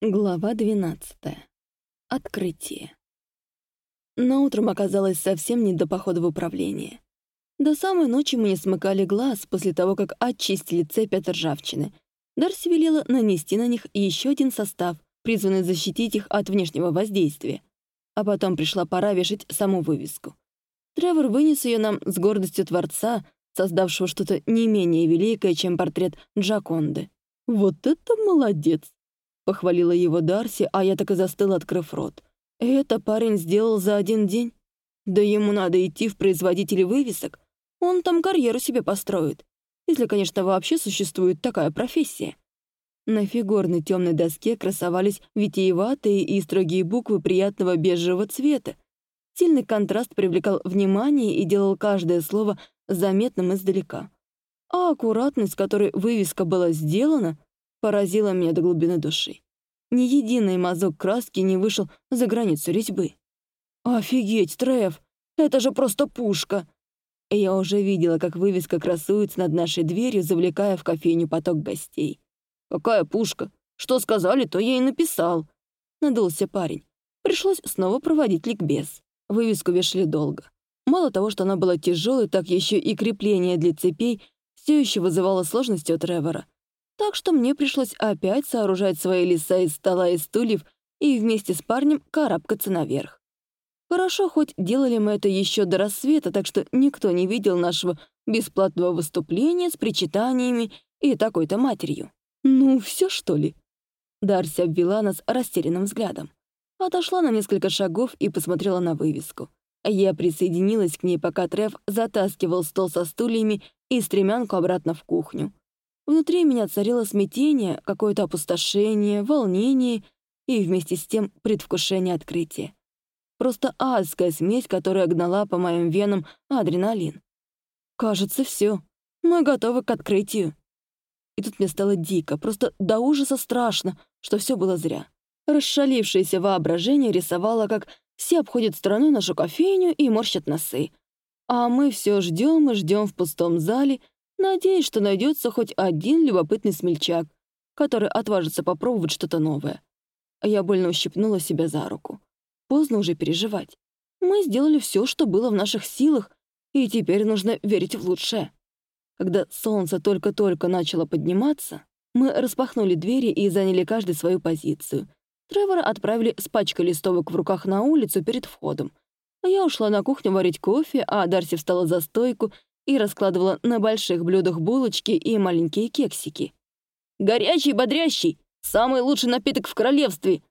Глава 12. Открытие. Но утром оказалось совсем не до похода в управление. До самой ночи мы не смыкали глаз после того, как очистили цепь от ржавчины. Дарси велела нанести на них еще один состав, призванный защитить их от внешнего воздействия. А потом пришла пора вешать саму вывеску. Тревор вынес ее нам с гордостью Творца, создавшего что-то не менее великое, чем портрет Джаконды. «Вот это молодец!» Похвалила его Дарси, а я так и застыла, открыв рот. Это парень сделал за один день? Да ему надо идти в производители вывесок. Он там карьеру себе построит. Если, конечно, вообще существует такая профессия. На фигурной темной доске красовались витиеватые и строгие буквы приятного бежевого цвета. Сильный контраст привлекал внимание и делал каждое слово заметным издалека. А аккуратность, которой вывеска была сделана, поразила меня до глубины души. Ни единый мазок краски не вышел за границу резьбы. «Офигеть, Треф! Это же просто пушка!» Я уже видела, как вывеска красуется над нашей дверью, завлекая в кофейню поток гостей. «Какая пушка? Что сказали, то я и написал», — надулся парень. Пришлось снова проводить ликбез. Вывеску вешали долго. Мало того, что она была тяжелой, так еще и крепление для цепей все еще вызывало сложности у Тревора так что мне пришлось опять сооружать свои леса из стола и стульев и вместе с парнем карабкаться наверх. Хорошо, хоть делали мы это еще до рассвета, так что никто не видел нашего бесплатного выступления с причитаниями и такой-то матерью. «Ну, все что ли?» Дарси обвела нас растерянным взглядом. Отошла на несколько шагов и посмотрела на вывеску. Я присоединилась к ней, пока Треф затаскивал стол со стульями и стремянку обратно в кухню. Внутри меня царило смятение, какое-то опустошение, волнение и вместе с тем предвкушение открытия. Просто адская смесь, которая гнала по моим венам адреналин. Кажется, все. Мы готовы к открытию. И тут мне стало дико, просто до ужаса страшно, что все было зря. Расшалившееся воображение рисовало, как все обходят стороной нашу кофейню и морщат носы. А мы все ждем и ждем в пустом зале, надеясь, что найдется хоть один любопытный смельчак, который отважится попробовать что-то новое. Я больно ущипнула себя за руку. Поздно уже переживать. Мы сделали все, что было в наших силах, и теперь нужно верить в лучшее. Когда солнце только-только начало подниматься, мы распахнули двери и заняли каждый свою позицию. Тревора отправили с пачкой листовок в руках на улицу перед входом. Я ушла на кухню варить кофе, а Дарси встала за стойку и раскладывала на больших блюдах булочки и маленькие кексики. «Горячий, бодрящий! Самый лучший напиток в королевстве!»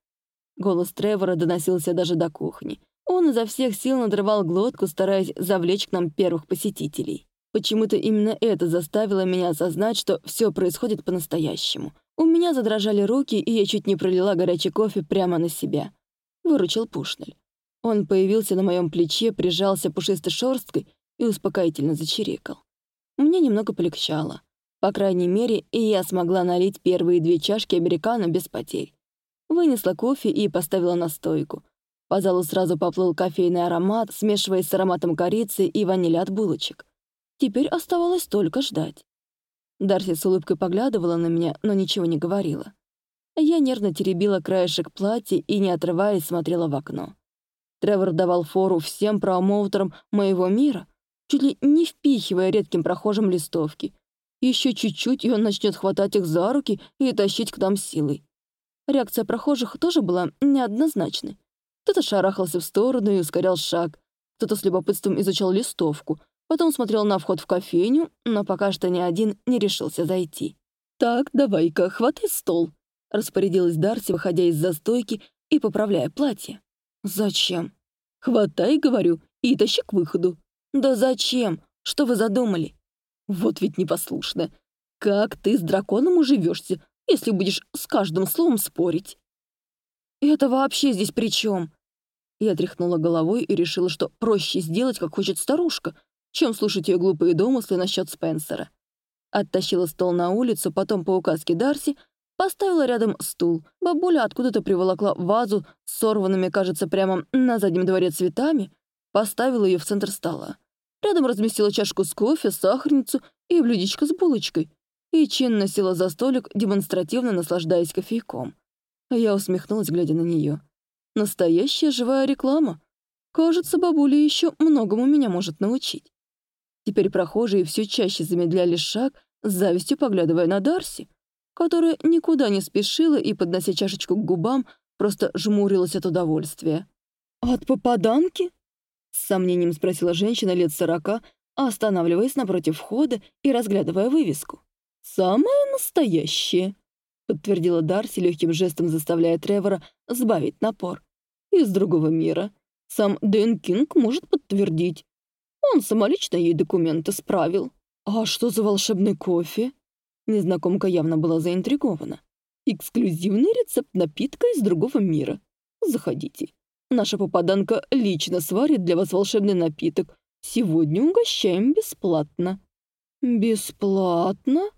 Голос Тревора доносился даже до кухни. Он изо всех сил надрывал глотку, стараясь завлечь к нам первых посетителей. Почему-то именно это заставило меня осознать, что все происходит по-настоящему. У меня задрожали руки, и я чуть не пролила горячий кофе прямо на себя. Выручил Пушнель. Он появился на моем плече, прижался пушистой шерсткой и успокоительно зачирикал. Мне немного полегчало. По крайней мере, и я смогла налить первые две чашки американо без потерь. Вынесла кофе и поставила на стойку. По залу сразу поплыл кофейный аромат, смешиваясь с ароматом корицы и ванили от булочек. Теперь оставалось только ждать. Дарси с улыбкой поглядывала на меня, но ничего не говорила. Я нервно теребила краешек платья и, не отрываясь, смотрела в окно. Тревор давал фору всем промоутерам моего мира, чуть ли не впихивая редким прохожим листовки. Еще чуть-чуть, и он начнет хватать их за руки и тащить к нам силой. Реакция прохожих тоже была неоднозначной. Кто-то шарахался в сторону и ускорял шаг, кто-то с любопытством изучал листовку, потом смотрел на вход в кофейню, но пока что ни один не решился зайти. «Так, давай-ка, хватай стол», — распорядилась Дарси, выходя из застойки и поправляя платье. «Зачем?» «Хватай, — говорю, — и тащи к выходу». «Да зачем? Что вы задумали?» «Вот ведь непослушно. Как ты с драконом уживешься, если будешь с каждым словом спорить?» «Это вообще здесь при чем? Я тряхнула головой и решила, что проще сделать, как хочет старушка, чем слушать ее глупые домыслы насчет Спенсера. Оттащила стол на улицу, потом по указке Дарси поставила рядом стул. Бабуля откуда-то приволокла вазу с сорванными, кажется, прямо на заднем дворе цветами, поставила ее в центр стола. Рядом разместила чашку с кофе, сахарницу и блюдечко с булочкой. И чинно села за столик, демонстративно наслаждаясь кофейком. Я усмехнулась, глядя на нее. Настоящая живая реклама. Кажется, бабуля еще многому меня может научить. Теперь прохожие все чаще замедляли шаг, с завистью поглядывая на Дарси, которая никуда не спешила и, поднося чашечку к губам, просто жмурилась от удовольствия. «От попаданки?» — с сомнением спросила женщина лет сорока, останавливаясь напротив входа и разглядывая вывеску. «Самое настоящее», — подтвердила Дарси легким жестом, заставляя Тревора сбавить напор. «Из другого мира. Сам Дэн Кинг может подтвердить. Он самолично ей документы справил. А что за волшебный кофе?» Незнакомка явно была заинтригована. «Эксклюзивный рецепт напитка из другого мира. Заходите. Наша попаданка лично сварит для вас волшебный напиток. Сегодня угощаем бесплатно». «Бесплатно?»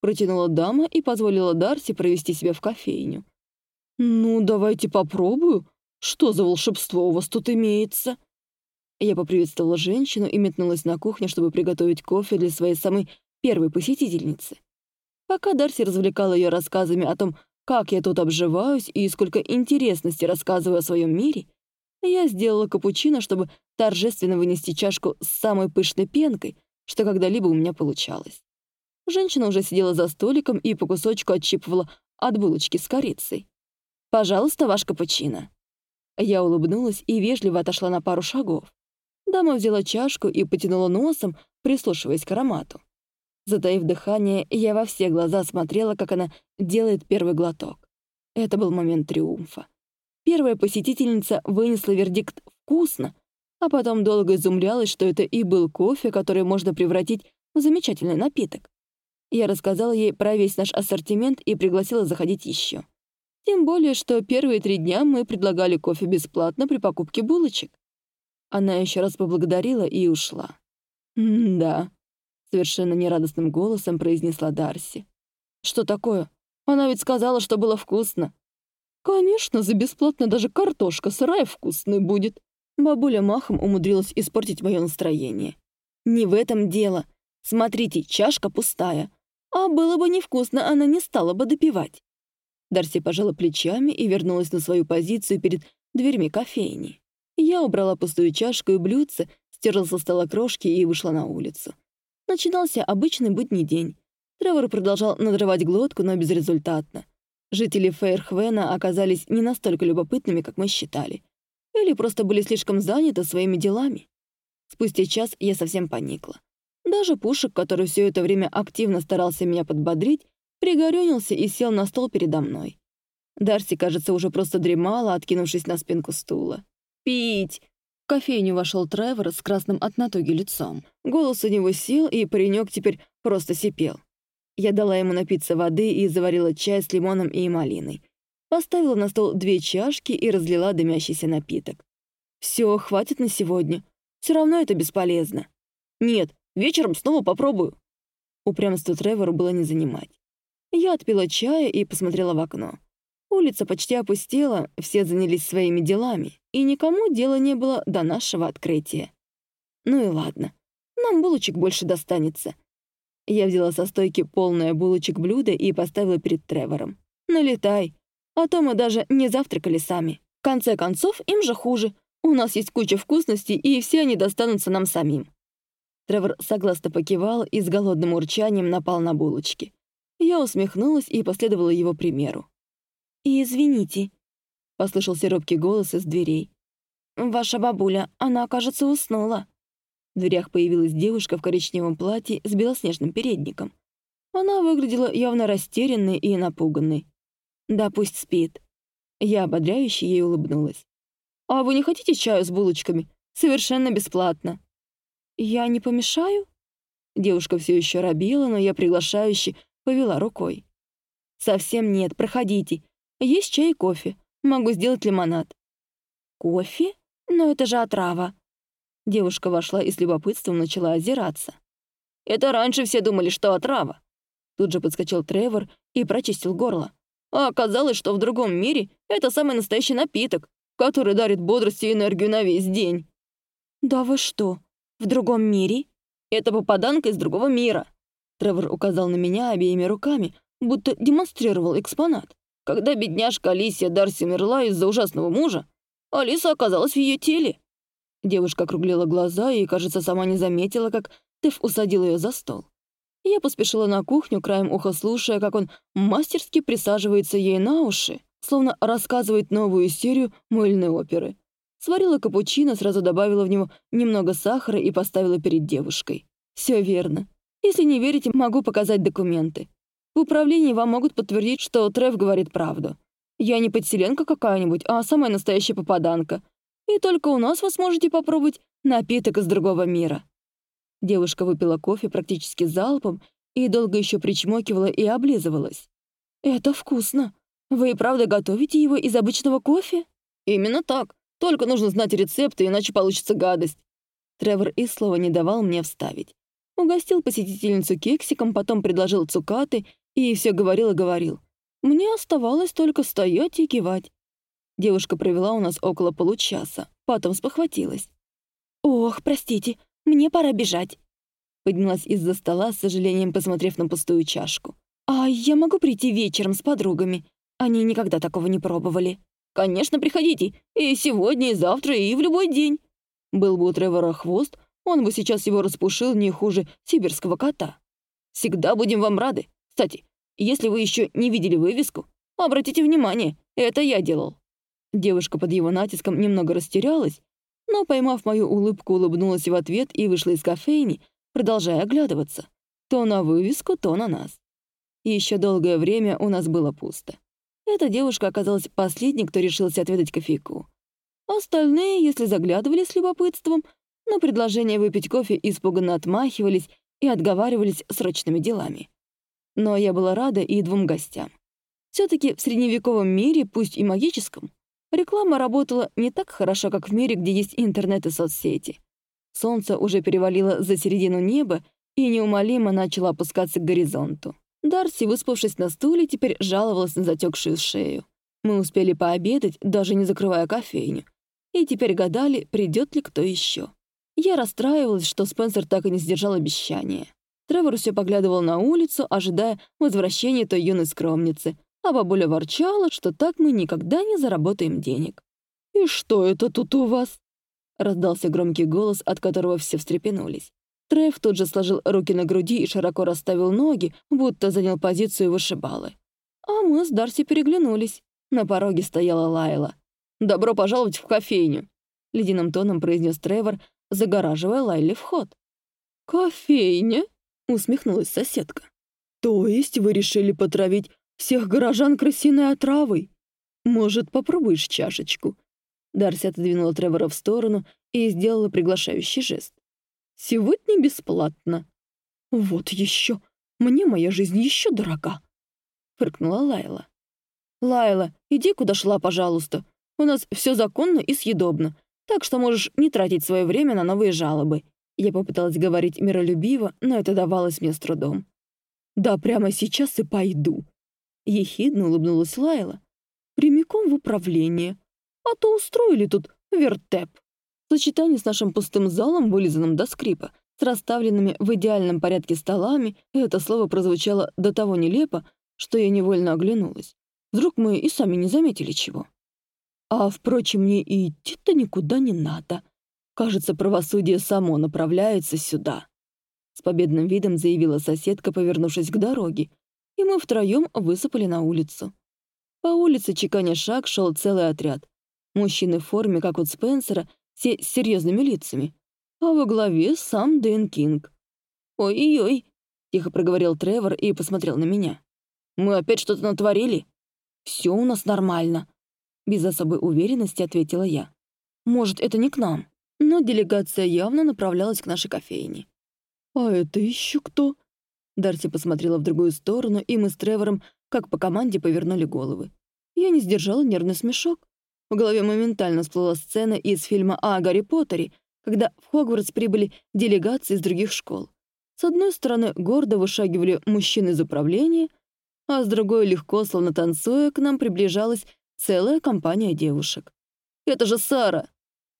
Протянула дама и позволила Дарси провести себя в кофейню. «Ну, давайте попробую. Что за волшебство у вас тут имеется?» Я поприветствовала женщину и метнулась на кухню, чтобы приготовить кофе для своей самой первой посетительницы. Пока Дарси развлекала ее рассказами о том, как я тут обживаюсь и сколько интересности рассказываю о своем мире, я сделала капучино, чтобы торжественно вынести чашку с самой пышной пенкой, что когда-либо у меня получалось. Женщина уже сидела за столиком и по кусочку отщипывала от булочки с корицей. «Пожалуйста, ваш капучино». Я улыбнулась и вежливо отошла на пару шагов. Дама взяла чашку и потянула носом, прислушиваясь к аромату. Затаив дыхание, я во все глаза смотрела, как она делает первый глоток. Это был момент триумфа. Первая посетительница вынесла вердикт «вкусно», а потом долго изумлялась, что это и был кофе, который можно превратить в замечательный напиток. Я рассказала ей про весь наш ассортимент и пригласила заходить еще. Тем более, что первые три дня мы предлагали кофе бесплатно при покупке булочек. Она еще раз поблагодарила и ушла. «Да», — совершенно нерадостным голосом произнесла Дарси. «Что такое? Она ведь сказала, что было вкусно». «Конечно, за бесплатно даже картошка сырая вкусной будет». Бабуля махом умудрилась испортить мое настроение. «Не в этом дело. Смотрите, чашка пустая. А было бы невкусно, она не стала бы допивать. Дарси пожала плечами и вернулась на свою позицию перед дверьми кофейни. Я убрала пустую чашку и блюдце, стерла со стола крошки и вышла на улицу. Начинался обычный будний день. Тревор продолжал надрывать глотку, но безрезультатно. Жители Фейрхвена оказались не настолько любопытными, как мы считали. Или просто были слишком заняты своими делами. Спустя час я совсем поникла. Даже Пушек, который все это время активно старался меня подбодрить, пригорюнился и сел на стол передо мной. Дарси, кажется, уже просто дремала, откинувшись на спинку стула. «Пить!» Кофейню вошел Тревор с красным от натуги лицом. Голос у него сел, и паренек теперь просто сипел. Я дала ему напиться воды и заварила чай с лимоном и малиной. Поставила на стол две чашки и разлила дымящийся напиток. Все, хватит на сегодня. Все равно это бесполезно. Нет, Вечером снова попробую». Упрямство Тревора было не занимать. Я отпила чая и посмотрела в окно. Улица почти опустела, все занялись своими делами, и никому дела не было до нашего открытия. Ну и ладно, нам булочек больше достанется. Я взяла со стойки полное булочек блюдо и поставила перед Тревором. «Налетай, а то мы даже не завтракали сами. В конце концов, им же хуже. У нас есть куча вкусностей, и все они достанутся нам самим». Тревор согласно покивал и с голодным урчанием напал на булочки. Я усмехнулась и последовала его примеру. «И извините», — послышался робкий голос из дверей. «Ваша бабуля, она, кажется, уснула». В дверях появилась девушка в коричневом платье с белоснежным передником. Она выглядела явно растерянной и напуганной. «Да пусть спит». Я ободряюще ей улыбнулась. «А вы не хотите чаю с булочками? Совершенно бесплатно». «Я не помешаю?» Девушка все еще робела, но я приглашающе повела рукой. «Совсем нет, проходите. Есть чай и кофе. Могу сделать лимонад». «Кофе? Но это же отрава». Девушка вошла и с любопытством начала озираться. «Это раньше все думали, что отрава». Тут же подскочил Тревор и прочистил горло. А оказалось, что в другом мире это самый настоящий напиток, который дарит бодрость и энергию на весь день. «Да вы что? В другом мире? Это попаданка из другого мира. Тревор указал на меня обеими руками, будто демонстрировал экспонат. Когда бедняжка Алисия Дарси умерла из-за ужасного мужа, Алиса оказалась в ее теле. Девушка округлила глаза и, кажется, сама не заметила, как Теф усадил ее за стол. Я поспешила на кухню, краем уха слушая, как он мастерски присаживается ей на уши, словно рассказывает новую серию мыльной оперы. Сварила капучино, сразу добавила в него немного сахара и поставила перед девушкой. Все верно. Если не верите, могу показать документы. В управлении вам могут подтвердить, что Трев говорит правду. Я не подселенка какая-нибудь, а самая настоящая попаданка. И только у нас вы сможете попробовать напиток из другого мира». Девушка выпила кофе практически залпом и долго еще причмокивала и облизывалась. «Это вкусно. Вы и правда готовите его из обычного кофе?» «Именно так. Только нужно знать рецепты, иначе получится гадость». Тревор и слова не давал мне вставить. Угостил посетительницу кексиком, потом предложил цукаты и все говорил и говорил. Мне оставалось только стоять и кивать. Девушка провела у нас около получаса, потом спохватилась. «Ох, простите, мне пора бежать». Поднялась из-за стола, с сожалением посмотрев на пустую чашку. «А я могу прийти вечером с подругами? Они никогда такого не пробовали». «Конечно, приходите. И сегодня, и завтра, и в любой день». Был бы у Тревора хвост, он бы сейчас его распушил не хуже сибирского кота. «Всегда будем вам рады. Кстати, если вы еще не видели вывеску, обратите внимание, это я делал». Девушка под его натиском немного растерялась, но, поймав мою улыбку, улыбнулась в ответ и вышла из кофейни, продолжая оглядываться. То на вывеску, то на нас. Еще долгое время у нас было пусто. Эта девушка оказалась последней, кто решился отведать кофейку. Остальные, если заглядывали с любопытством, на предложение выпить кофе испуганно отмахивались и отговаривались срочными делами но я была рада и двум гостям. все таки в средневековом мире, пусть и магическом, реклама работала не так хорошо, как в мире, где есть интернет и соцсети. Солнце уже перевалило за середину неба и неумолимо начало опускаться к горизонту. Дарси, выспавшись на стуле, теперь жаловалась на затекшую шею. Мы успели пообедать, даже не закрывая кофейню. И теперь гадали, придет ли кто еще. Я расстраивалась, что Спенсер так и не сдержал обещания. Тревор все поглядывал на улицу, ожидая возвращения той юной скромницы, а бабуля ворчала, что так мы никогда не заработаем денег. «И что это тут у вас?» Раздался громкий голос, от которого все встрепенулись. Трев тут же сложил руки на груди и широко расставил ноги, будто занял позицию вышибалы. А мы с Дарси переглянулись. На пороге стояла Лайла. «Добро пожаловать в кофейню», — ледяным тоном произнес Тревор, загораживая Лайле вход. «Кофейня?» Усмехнулась соседка. То есть вы решили потравить всех горожан крысиной отравой? Может, попробуешь чашечку? Дарси отодвинула Тревора в сторону и сделала приглашающий жест. «Сегодня бесплатно». «Вот еще! Мне моя жизнь еще дорога!» — фыркнула Лайла. «Лайла, иди куда шла, пожалуйста. У нас все законно и съедобно, так что можешь не тратить свое время на новые жалобы. Я попыталась говорить миролюбиво, но это давалось мне с трудом. «Да, прямо сейчас и пойду». Ехидно улыбнулась Лайла. «Прямиком в управление. А то устроили тут вертеп». В сочетании с нашим пустым залом, вылизанным до скрипа, с расставленными в идеальном порядке столами, это слово прозвучало до того нелепо, что я невольно оглянулась. Вдруг мы и сами не заметили чего. А, впрочем, мне и идти-то никуда не надо. Кажется, правосудие само направляется сюда. С победным видом заявила соседка, повернувшись к дороге, и мы втроем высыпали на улицу. По улице, чеканя шаг, шел целый отряд. Мужчины в форме, как у Спенсера, все с серьезными лицами. А во главе сам Дэн Кинг. «Ой-ой-ой», — тихо проговорил Тревор и посмотрел на меня. «Мы опять что-то натворили?» «Все у нас нормально», — без особой уверенности ответила я. «Может, это не к нам?» Но делегация явно направлялась к нашей кофейне. «А это еще кто?» Дарси посмотрела в другую сторону, и мы с Тревором, как по команде, повернули головы. Я не сдержала нервный смешок. В голове моментально всплыла сцена из фильма о Гарри Поттере, когда в Хогвартс прибыли делегации из других школ. С одной стороны, гордо вышагивали мужчины из управления, а с другой, легко, словно танцуя, к нам приближалась целая компания девушек. «Это же Сара!»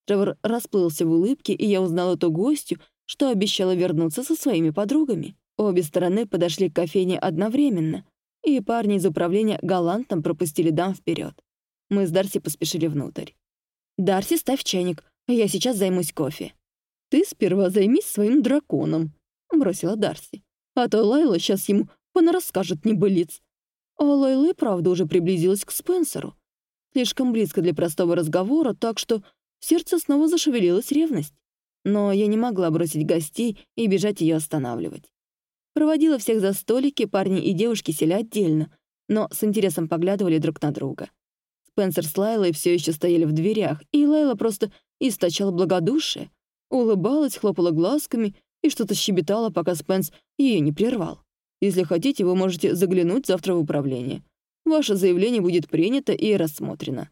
Тревор расплылся в улыбке, и я узнала ту гостью, что обещала вернуться со своими подругами. Обе стороны подошли к кофейне одновременно, и парни из управления галантом пропустили дам вперед. Мы с Дарси поспешили внутрь. «Дарси, ставь чайник, я сейчас займусь кофе». «Ты сперва займись своим драконом», — бросила Дарси. «А то Лайла сейчас ему понарасскажет небылиц». А Лайла правда уже приблизилась к Спенсеру. Слишком близко для простого разговора, так что в сердце снова зашевелилась ревность. Но я не могла бросить гостей и бежать ее останавливать. Проводила всех за столики, парни и девушки сели отдельно, но с интересом поглядывали друг на друга. Спенсер с Лайлой все еще стояли в дверях, и Лайла просто источала благодушие, улыбалась, хлопала глазками и что-то щебетала, пока Спенс ее не прервал. «Если хотите, вы можете заглянуть завтра в управление. Ваше заявление будет принято и рассмотрено».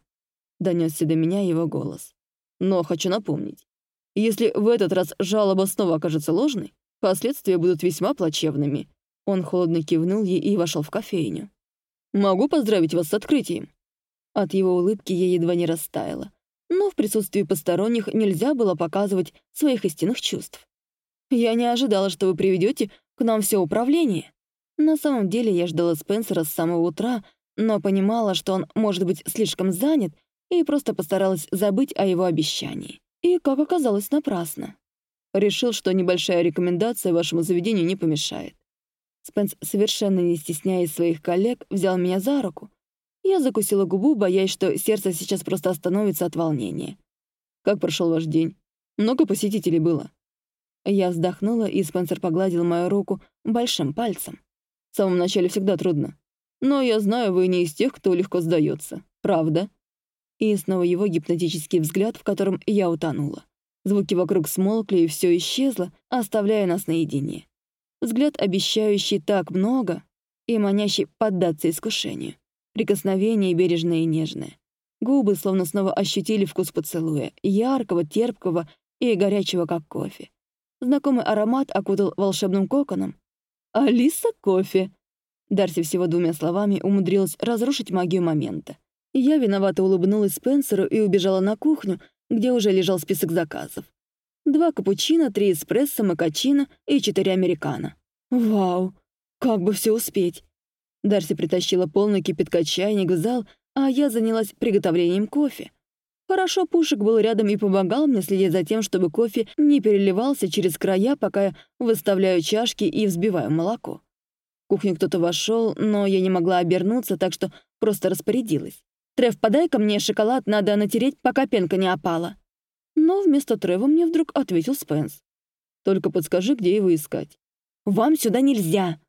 Донесся до меня его голос. «Но хочу напомнить, если в этот раз жалоба снова окажется ложной, последствия будут весьма плачевными». Он холодно кивнул ей и вошел в кофейню. «Могу поздравить вас с открытием. От его улыбки я едва не растаяла. Но в присутствии посторонних нельзя было показывать своих истинных чувств. «Я не ожидала, что вы приведете к нам все управление». На самом деле я ждала Спенсера с самого утра, но понимала, что он может быть слишком занят, и просто постаралась забыть о его обещании. И, как оказалось, напрасно. Решил, что небольшая рекомендация вашему заведению не помешает. Спенс, совершенно не стесняясь своих коллег, взял меня за руку, я закусила губу, боясь, что сердце сейчас просто остановится от волнения. «Как прошел ваш день? Много посетителей было?» Я вздохнула, и Спенсер погладил мою руку большим пальцем. «В самом начале всегда трудно. Но я знаю, вы не из тех, кто легко сдается. Правда?» И снова его гипнотический взгляд, в котором я утонула. Звуки вокруг смолкли, и все исчезло, оставляя нас наедине. Взгляд, обещающий так много и манящий поддаться искушению. Прикосновение бережное и нежное. Губы словно снова ощутили вкус поцелуя, яркого, терпкого и горячего, как кофе. Знакомый аромат окутал волшебным коконом. «Алиса кофе!» Дарси всего двумя словами умудрилась разрушить магию момента. Я виновато улыбнулась Спенсеру и убежала на кухню, где уже лежал список заказов. Два капучино, три эспрессо, макачино и четыре американо. Вау! Как бы все успеть! Дарси притащила полный кипятка чайник в зал, а я занялась приготовлением кофе. Хорошо, Пушек был рядом и помогал мне следить за тем, чтобы кофе не переливался через края, пока я выставляю чашки и взбиваю молоко. В кухню кто-то вошел, но я не могла обернуться, так что просто распорядилась. «Трев, подай ко мне шоколад, надо натереть, пока пенка не опала». Но вместо Трева мне вдруг ответил Спенс. «Только подскажи, где его искать». «Вам сюда нельзя!»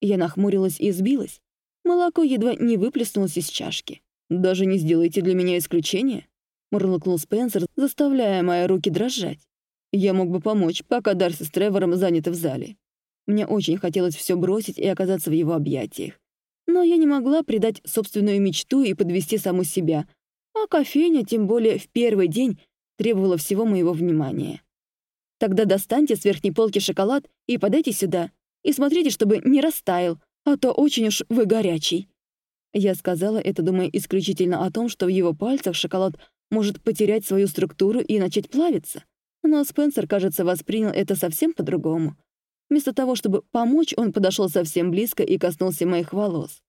Я нахмурилась и сбилась. Молоко едва не выплеснулось из чашки. «Даже не сделайте для меня исключение?» Мурлыкнул Спенсер, заставляя мои руки дрожать. «Я мог бы помочь, пока Дарси с Тревором заняты в зале. Мне очень хотелось все бросить и оказаться в его объятиях. Но я не могла предать собственную мечту и подвести саму себя. А кофейня, тем более в первый день, требовала всего моего внимания. Тогда достаньте с верхней полки шоколад и подайте сюда. И смотрите, чтобы не растаял, а то очень уж вы горячий». Я сказала это, думая исключительно о том, что в его пальцах шоколад может потерять свою структуру и начать плавиться. Но Спенсер, кажется, воспринял это совсем по-другому. Вместо того, чтобы помочь, он подошел совсем близко и коснулся моих волос.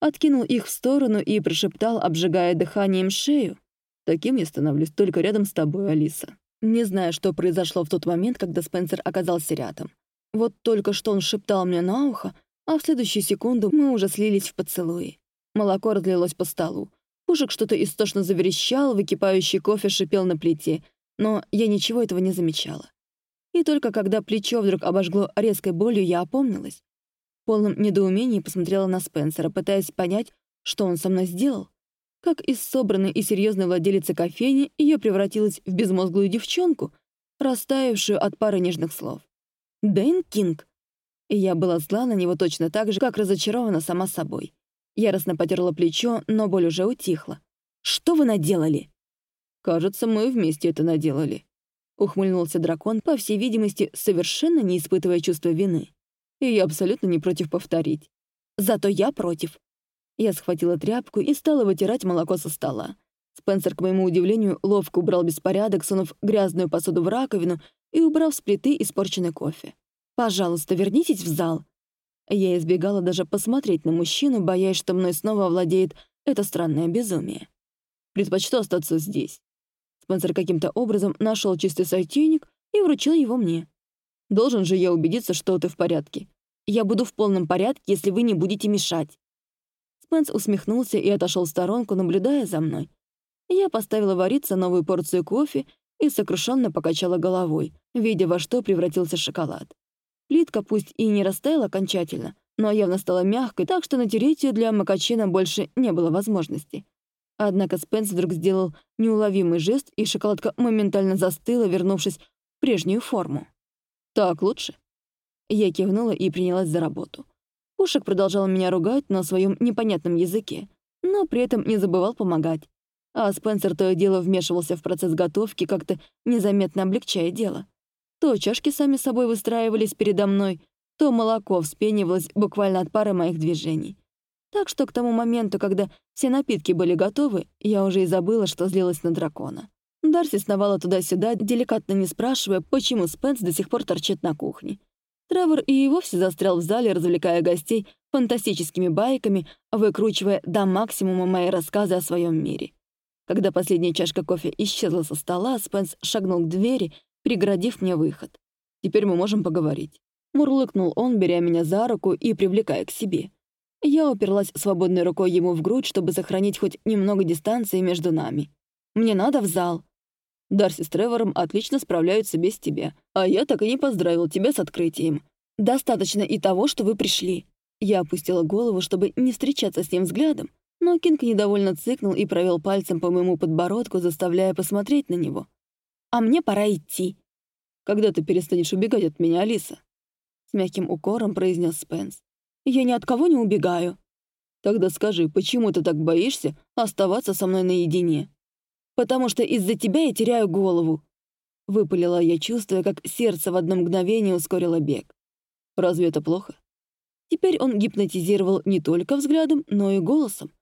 Откинул их в сторону и прошептал, обжигая дыханием шею. «Таким я становлюсь только рядом с тобой, Алиса». Не знаю, что произошло в тот момент, когда Спенсер оказался рядом. Вот только что он шептал мне на ухо, а в следующую секунду мы уже слились в поцелуи. Молоко разлилось по столу. Пушек что-то истошно заверещал, выкипающий кофе шипел на плите, но я ничего этого не замечала. И только когда плечо вдруг обожгло резкой болью, я опомнилась. В полном недоумении посмотрела на Спенсера, пытаясь понять, что он со мной сделал. Как из собранной и серьезной владелицы кофейни ее превратилась в безмозглую девчонку, растаявшую от пары нежных слов. Дэйн Кинг. И я была зла на него точно так же, как разочарована сама собой. Яростно потерла плечо, но боль уже утихла. «Что вы наделали?» «Кажется, мы вместе это наделали», — ухмыльнулся дракон, по всей видимости, совершенно не испытывая чувства вины. «И я абсолютно не против повторить. Зато я против». Я схватила тряпку и стала вытирать молоко со стола. Спенсер, к моему удивлению, ловко убрал беспорядок, сунув грязную посуду в раковину и убрав с плиты испорченный кофе. «Пожалуйста, вернитесь в зал». Я избегала даже посмотреть на мужчину, боясь, что мной снова овладеет это странное безумие. Предпочту остаться здесь. Спенсер каким-то образом нашел чистый сотейник и вручил его мне. Должен же я убедиться, что ты в порядке. Я буду в полном порядке, если вы не будете мешать. Спенс усмехнулся и отошел в сторонку, наблюдая за мной. Я поставила вариться новую порцию кофе и сокрушенно покачала головой, видя, во что превратился шоколад. Плитка пусть и не растаяла окончательно, но явно стала мягкой, так что натереть ее для макачина больше не было возможности. Однако Спенс вдруг сделал неуловимый жест, и шоколадка моментально застыла, вернувшись в прежнюю форму. «Так лучше?» Я кивнула и принялась за работу. Пушек продолжал меня ругать на своем непонятном языке, но при этом не забывал помогать. А Спенсер то и дело вмешивался в процесс готовки, как-то незаметно облегчая дело. То чашки сами собой выстраивались передо мной, то молоко вспенивалось буквально от пары моих движений. Так что к тому моменту, когда все напитки были готовы, я уже и забыла, что злилась на дракона. Дарси сновала туда-сюда, деликатно не спрашивая, почему Спенс до сих пор торчит на кухне. Тревор и вовсе застрял в зале, развлекая гостей фантастическими байками, выкручивая до максимума мои рассказы о своем мире. Когда последняя чашка кофе исчезла со стола, Спенс шагнул к двери, преградив мне выход. «Теперь мы можем поговорить». Мурлыкнул он, беря меня за руку и привлекая к себе. Я уперлась свободной рукой ему в грудь, чтобы сохранить хоть немного дистанции между нами. «Мне надо в зал». «Дарси с Тревором отлично справляются без тебя, а я так и не поздравил тебя с открытием. Достаточно и того, что вы пришли». Я опустила голову, чтобы не встречаться с ним взглядом, но Кинг недовольно цыкнул и провел пальцем по моему подбородку, заставляя посмотреть на него. «А мне пора идти». «Когда ты перестанешь убегать от меня, Алиса?» С мягким укором произнес Спенс. «Я ни от кого не убегаю». «Тогда скажи, почему ты так боишься оставаться со мной наедине?» «Потому что из-за тебя я теряю голову», — выпалила я, чувствуя, как сердце в одно мгновение ускорило бег. «Разве это плохо?» Теперь он гипнотизировал не только взглядом, но и голосом.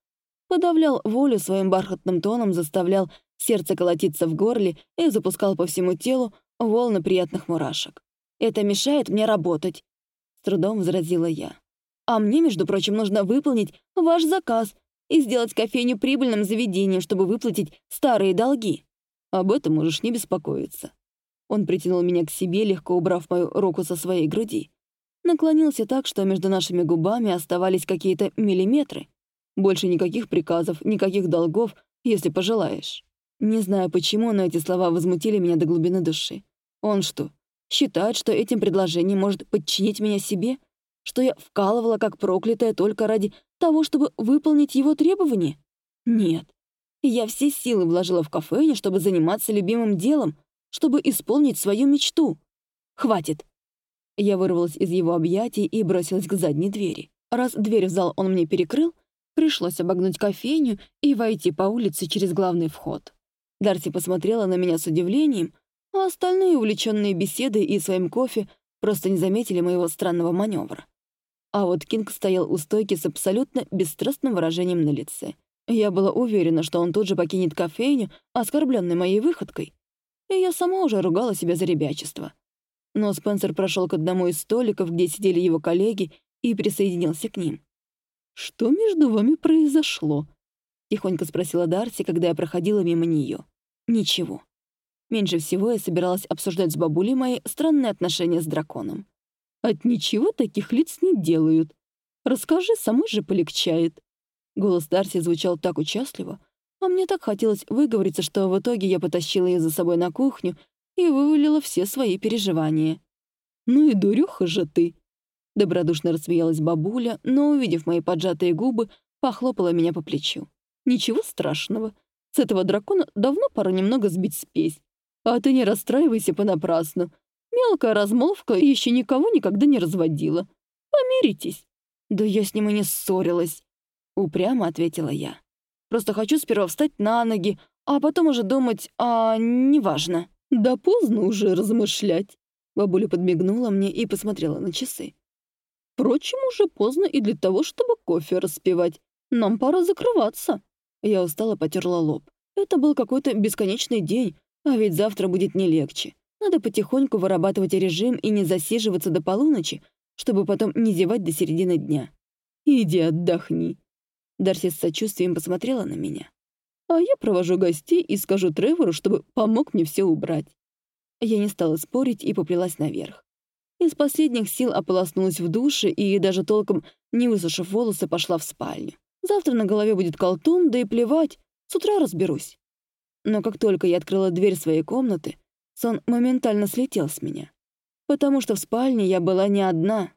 Подавлял волю своим бархатным тоном, заставлял сердце колотиться в горле и запускал по всему телу волны приятных мурашек. «Это мешает мне работать», — с трудом возразила я. «А мне, между прочим, нужно выполнить ваш заказ и сделать кофейню прибыльным заведением, чтобы выплатить старые долги. Об этом можешь не беспокоиться». Он притянул меня к себе, легко убрав мою руку со своей груди. Наклонился так, что между нашими губами оставались какие-то миллиметры. Больше никаких приказов, никаких долгов, если пожелаешь. Не знаю почему, но эти слова возмутили меня до глубины души. Он что, считает, что этим предложением может подчинить меня себе? Что я вкалывала как проклятая только ради того, чтобы выполнить его требования? Нет. Я все силы вложила в кафейне, чтобы заниматься любимым делом, чтобы исполнить свою мечту. Хватит. Я вырвалась из его объятий и бросилась к задней двери. Раз дверь в зал он мне перекрыл, пришлось обогнуть кофейню и войти по улице через главный вход. Дарси посмотрела на меня с удивлением, а остальные, увлеченные беседой и своим кофе, просто не заметили моего странного маневра. А вот Кинг стоял у стойки с абсолютно бесстрастным выражением на лице. Я была уверена, что он тут же покинет кофейню, оскорбленный моей выходкой. И я сама уже ругала себя за ребячество. Но Спенсер прошел к одному из столиков, где сидели его коллеги, и присоединился к ним. «Что между вами произошло?» — тихонько спросила Дарси, когда я проходила мимо нее. «Ничего». Меньше всего я собиралась обсуждать с бабулей мои странные отношения с драконом. От ничего таких лиц не делают. Расскажи, самой же полегчает. Голос Дарси звучал так участливо, а мне так хотелось выговориться, что в итоге я потащила ее за собой на кухню и вывалила все свои переживания. «Ну и дурюха же ты!» Добродушно рассмеялась бабуля, но, увидев мои поджатые губы, похлопала меня по плечу. «Ничего страшного. С этого дракона давно пора немного сбить спесь. А ты не расстраивайся понапрасну. Мелкая размолвка еще никого никогда не разводила. Помиритесь». «Да я с ним и не ссорилась», — упрямо ответила я. «Просто хочу сперва встать на ноги, а потом уже думать, а неважно». «Да поздно уже размышлять», — бабуля подмигнула мне и посмотрела на часы. «Впрочем, уже поздно и для того, чтобы кофе распивать. Нам пора закрываться». Я устало потерла лоб. Это был какой-то бесконечный день, а ведь завтра будет не легче. Надо потихоньку вырабатывать режим и не засиживаться до полуночи, чтобы потом не зевать до середины дня. Иди отдохни. Дарси с сочувствием посмотрела на меня. А я провожу гостей и скажу Тревору, чтобы помог мне все убрать. Я не стала спорить и поплелась наверх. Из последних сил ополоснулась в душе и, даже толком не высушив волосы, пошла в спальню. Завтра на голове будет колтун, да и плевать, с утра разберусь. Но как только я открыла дверь своей комнаты, сон моментально слетел с меня. Потому что в спальне я была не одна.